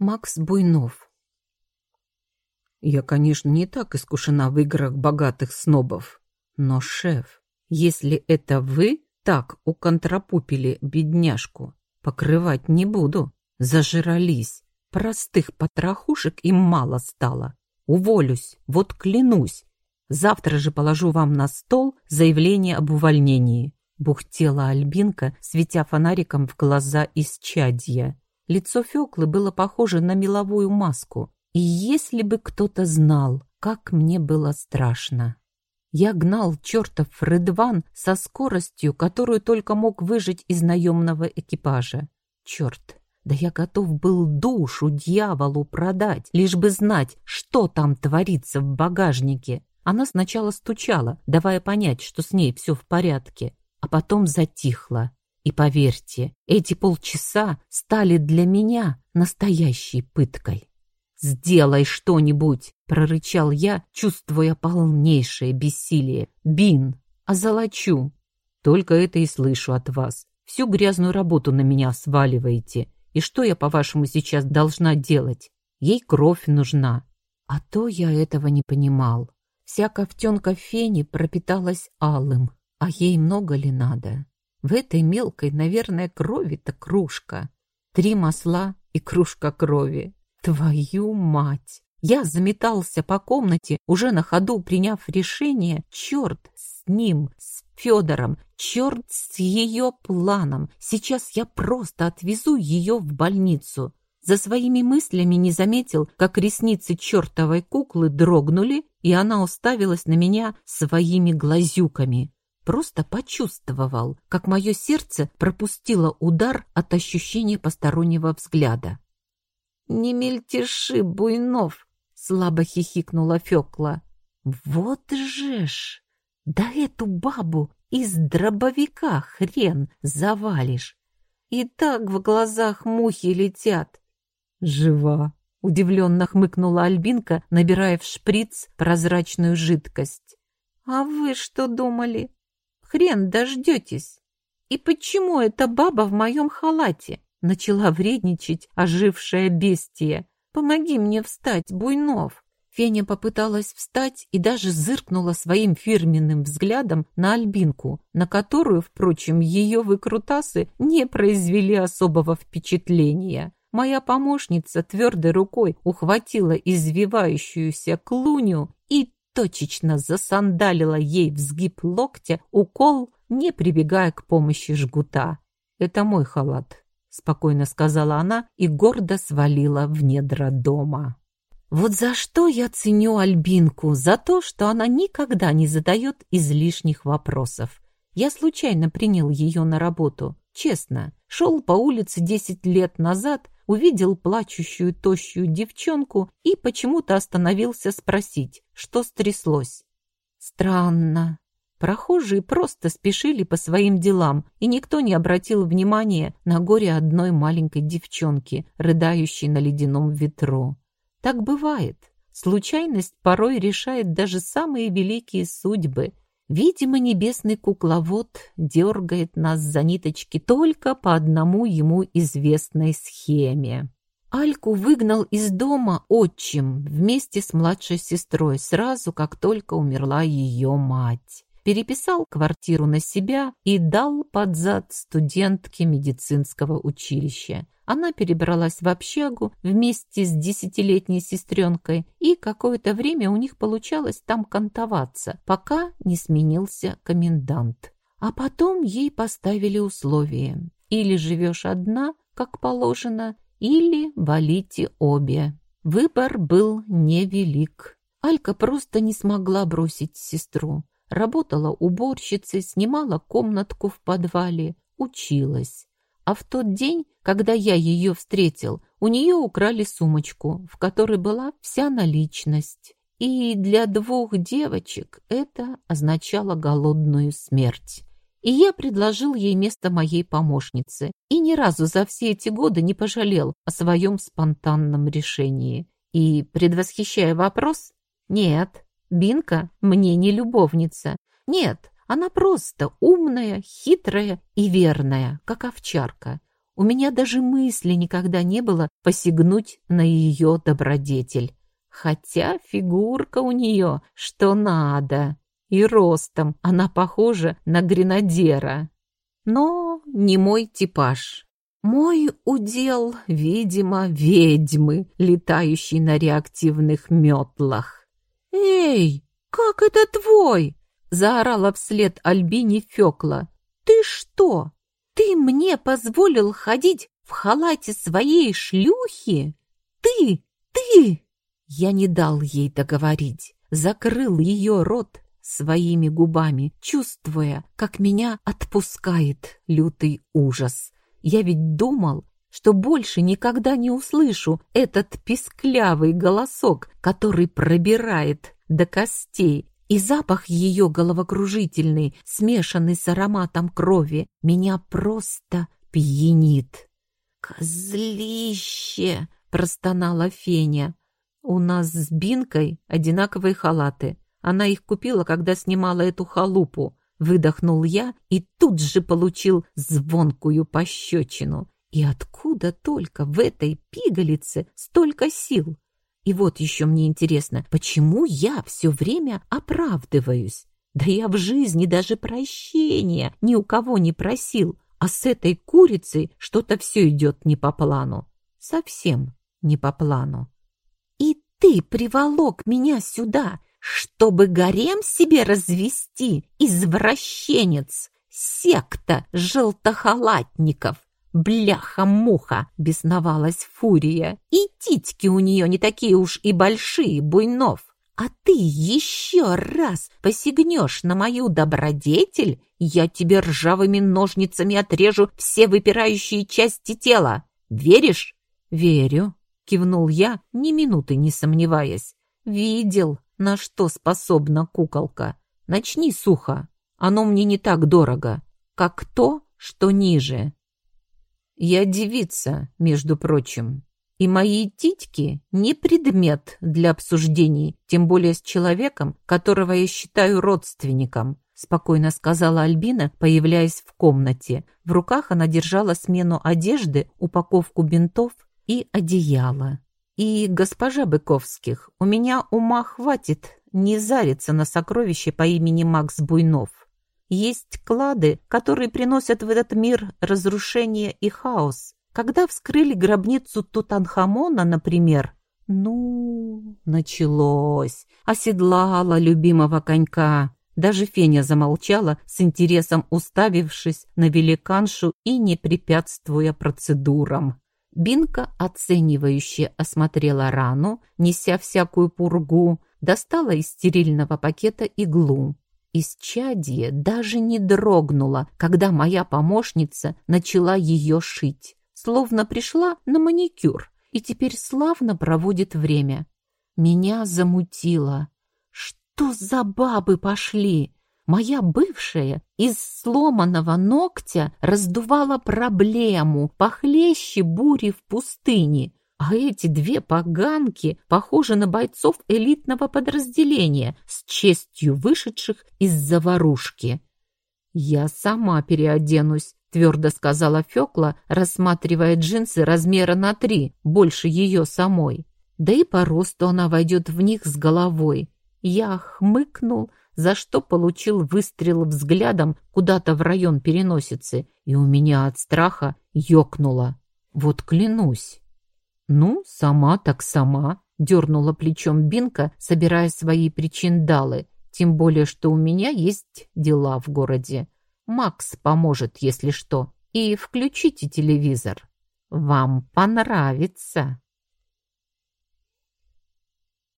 Макс Буйнов. Я, конечно, не так искушена в играх богатых снобов. Но, шеф, если это вы так уконтрапупили бедняжку, покрывать не буду. Зажирались. Простых потрохушек им мало стало. Уволюсь, вот клянусь. Завтра же положу вам на стол заявление об увольнении. Бухтела Альбинка, светя фонариком в глаза из чадья. Лицо Фёклы было похоже на меловую маску. И если бы кто-то знал, как мне было страшно. Я гнал чертов Редван со скоростью, которую только мог выжить из наемного экипажа. Черт, да я готов был душу дьяволу продать, лишь бы знать, что там творится в багажнике. Она сначала стучала, давая понять, что с ней все в порядке, а потом затихла. И поверьте, эти полчаса стали для меня настоящей пыткой. «Сделай что-нибудь!» — прорычал я, чувствуя полнейшее бессилие. «Бин! Озолочу!» «Только это и слышу от вас. Всю грязную работу на меня сваливаете. И что я, по-вашему, сейчас должна делать? Ей кровь нужна». А то я этого не понимал. Вся ковтенка фени пропиталась алым. А ей много ли надо? В этой мелкой, наверное, крови-то кружка. Три масла и кружка крови. Твою мать! Я заметался по комнате, уже на ходу приняв решение. Черт с ним, с Федором, черт с ее планом. Сейчас я просто отвезу ее в больницу. За своими мыслями не заметил, как ресницы чертовой куклы дрогнули, и она уставилась на меня своими глазюками. Просто почувствовал, как мое сердце пропустило удар от ощущения постороннего взгляда. «Не мельтеши, Буйнов!» — слабо хихикнула Фёкла. «Вот же ж! Да эту бабу из дробовика хрен завалишь! И так в глазах мухи летят!» «Жива!» — удивленно хмыкнула Альбинка, набирая в шприц прозрачную жидкость. «А вы что думали?» Хрен дождетесь. И почему эта баба в моем халате? Начала вредничать ожившая бестия. Помоги мне встать, Буйнов. Феня попыталась встать и даже зыркнула своим фирменным взглядом на Альбинку, на которую, впрочем, ее выкрутасы не произвели особого впечатления. Моя помощница твердой рукой ухватила извивающуюся клуню и точечно засандалила ей в сгиб локтя укол, не прибегая к помощи жгута. «Это мой халат», — спокойно сказала она и гордо свалила в недра дома. Вот за что я ценю Альбинку? За то, что она никогда не задает излишних вопросов. Я случайно принял ее на работу. Честно, шел по улице десять лет назад, увидел плачущую тощую девчонку и почему-то остановился спросить, что стряслось. Странно. Прохожие просто спешили по своим делам, и никто не обратил внимания на горе одной маленькой девчонки, рыдающей на ледяном ветру. Так бывает. Случайность порой решает даже самые великие судьбы, Видимо, небесный кукловод дергает нас за ниточки только по одному ему известной схеме. Альку выгнал из дома отчим вместе с младшей сестрой сразу, как только умерла ее мать. Переписал квартиру на себя и дал под зад студентке медицинского училища. Она перебралась в общагу вместе с десятилетней сестренкой, и какое-то время у них получалось там кантоваться, пока не сменился комендант. А потом ей поставили условие. Или живешь одна, как положено, или валите обе. Выбор был невелик. Алька просто не смогла бросить сестру. Работала уборщицей, снимала комнатку в подвале, училась. А в тот день, когда я ее встретил, у нее украли сумочку, в которой была вся наличность. И для двух девочек это означало голодную смерть. И я предложил ей место моей помощницы, и ни разу за все эти годы не пожалел о своем спонтанном решении. И, предвосхищая вопрос, нет, Бинка мне не любовница. Нет, она просто умная, хитрая и верная, как овчарка. У меня даже мысли никогда не было посягнуть на ее добродетель. Хотя фигурка у нее что надо. И ростом она похожа на гренадера. Но не мой типаж. Мой удел, видимо, ведьмы, летающие на реактивных метлах. «Эй, как это твой?» — заорала вслед Альбине Фёкла. «Ты что, ты мне позволил ходить в халате своей шлюхи? Ты, ты!» Я не дал ей договорить, закрыл ее рот своими губами, чувствуя, как меня отпускает лютый ужас. Я ведь думал, что больше никогда не услышу этот писклявый голосок, который пробирает до костей, и запах ее головокружительный, смешанный с ароматом крови, меня просто пьянит. «Козлище!» — простонала Феня. «У нас с Бинкой одинаковые халаты. Она их купила, когда снимала эту халупу. Выдохнул я и тут же получил звонкую пощечину. И откуда только в этой пигалице столько сил? И вот еще мне интересно, почему я все время оправдываюсь? Да я в жизни даже прощения ни у кого не просил, а с этой курицей что-то все идет не по плану. Совсем не по плану. И ты приволок меня сюда, чтобы гарем себе развести, извращенец, секта желтохалатников. Бляха-муха, бесновалась Фурия. И титьки у нее не такие уж и большие, Буйнов. А ты еще раз посягнешь на мою добродетель, я тебе ржавыми ножницами отрежу все выпирающие части тела. Веришь? Верю, кивнул я, ни минуты не сомневаясь. Видел, на что способна куколка. Начни сухо, оно мне не так дорого, как то, что ниже. Я девица, между прочим, и мои титьки не предмет для обсуждений, тем более с человеком, которого я считаю родственником, спокойно сказала Альбина, появляясь в комнате. В руках она держала смену одежды, упаковку бинтов и одеяло. И, госпожа Быковских, у меня ума хватит не зариться на сокровище по имени Макс Буйнов. Есть клады, которые приносят в этот мир разрушение и хаос. Когда вскрыли гробницу Тутанхамона, например, ну, началось. Оседлала любимого конька. Даже Феня замолчала, с интересом уставившись на великаншу и не препятствуя процедурам. Бинка оценивающе осмотрела рану, неся всякую пургу, достала из стерильного пакета иглу. Исчадье даже не дрогнула, когда моя помощница начала ее шить, словно пришла на маникюр и теперь славно проводит время. Меня замутило. Что за бабы пошли? Моя бывшая из сломанного ногтя раздувала проблему похлеще бури в пустыне, а эти две поганки похожи на бойцов элитного подразделения с честью вышедших из заварушки. «Я сама переоденусь», — твердо сказала Фёкла, рассматривая джинсы размера на три, больше ее самой. Да и по росту она войдет в них с головой. Я хмыкнул, за что получил выстрел взглядом куда-то в район переносицы, и у меня от страха ёкнуло. Вот клянусь. Ну, сама так сама, дернула плечом Бинка, собирая свои причиндалы, тем более, что у меня есть дела в городе. Макс поможет, если что. И включите телевизор. Вам понравится.